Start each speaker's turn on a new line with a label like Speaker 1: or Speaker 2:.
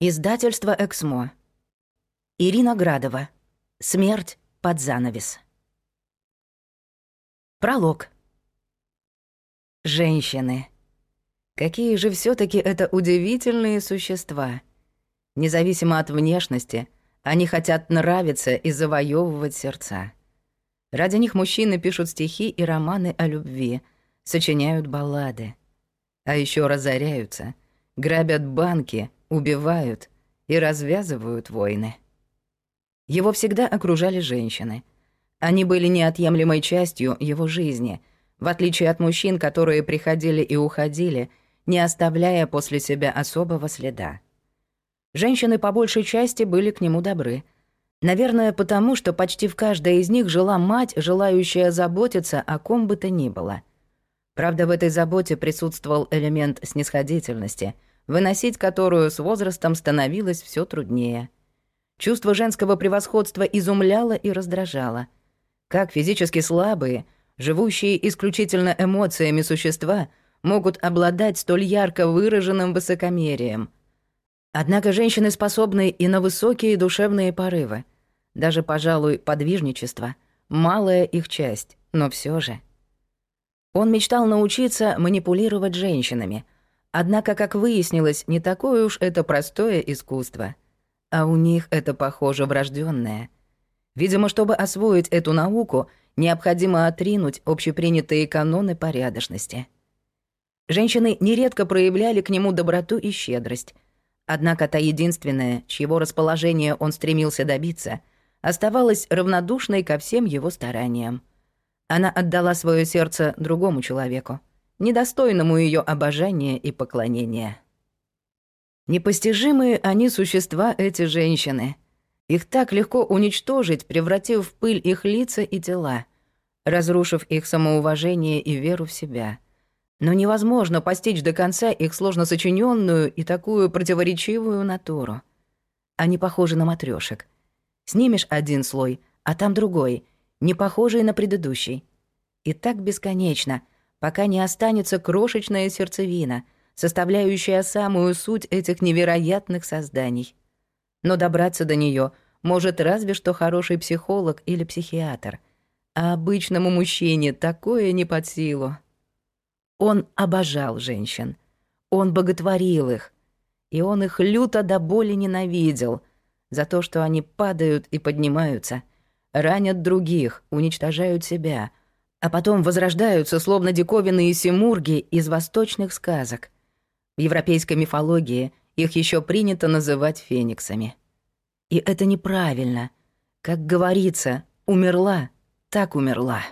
Speaker 1: Издательство «Эксмо». Ирина Градова. Смерть под занавес. Пролог. Женщины. Какие же все таки это удивительные существа. Независимо от внешности, они хотят нравиться и завоевывать сердца. Ради них мужчины пишут стихи и романы о любви, сочиняют баллады. А еще разоряются, грабят банки — убивают и развязывают войны. Его всегда окружали женщины. Они были неотъемлемой частью его жизни, в отличие от мужчин, которые приходили и уходили, не оставляя после себя особого следа. Женщины по большей части были к нему добры. Наверное, потому что почти в каждой из них жила мать, желающая заботиться о ком бы то ни было. Правда, в этой заботе присутствовал элемент снисходительности — выносить которую с возрастом становилось все труднее. Чувство женского превосходства изумляло и раздражало. Как физически слабые, живущие исключительно эмоциями существа, могут обладать столь ярко выраженным высокомерием. Однако женщины способны и на высокие душевные порывы. Даже, пожалуй, подвижничество — малая их часть, но все же. Он мечтал научиться манипулировать женщинами — Однако, как выяснилось, не такое уж это простое искусство. А у них это, похоже, врожденное. Видимо, чтобы освоить эту науку, необходимо отринуть общепринятые каноны порядочности. Женщины нередко проявляли к нему доброту и щедрость. Однако та единственная, чьего расположения он стремился добиться, оставалась равнодушной ко всем его стараниям. Она отдала свое сердце другому человеку недостойному ее обожания и поклонения. Непостижимые они существа, эти женщины. Их так легко уничтожить, превратив в пыль их лица и тела, разрушив их самоуважение и веру в себя. Но невозможно постичь до конца их сложно сочиненную и такую противоречивую натуру. Они похожи на матрешек. Снимешь один слой, а там другой, не похожий на предыдущий. И так бесконечно — пока не останется крошечная сердцевина, составляющая самую суть этих невероятных созданий. Но добраться до нее может разве что хороший психолог или психиатр, а обычному мужчине такое не под силу. Он обожал женщин, он боготворил их, и он их люто до боли ненавидел за то, что они падают и поднимаются, ранят других, уничтожают себя — а потом возрождаются, словно диковинные симурги из восточных сказок. В европейской мифологии их еще принято называть фениксами. И это неправильно. Как говорится, умерла, так умерла.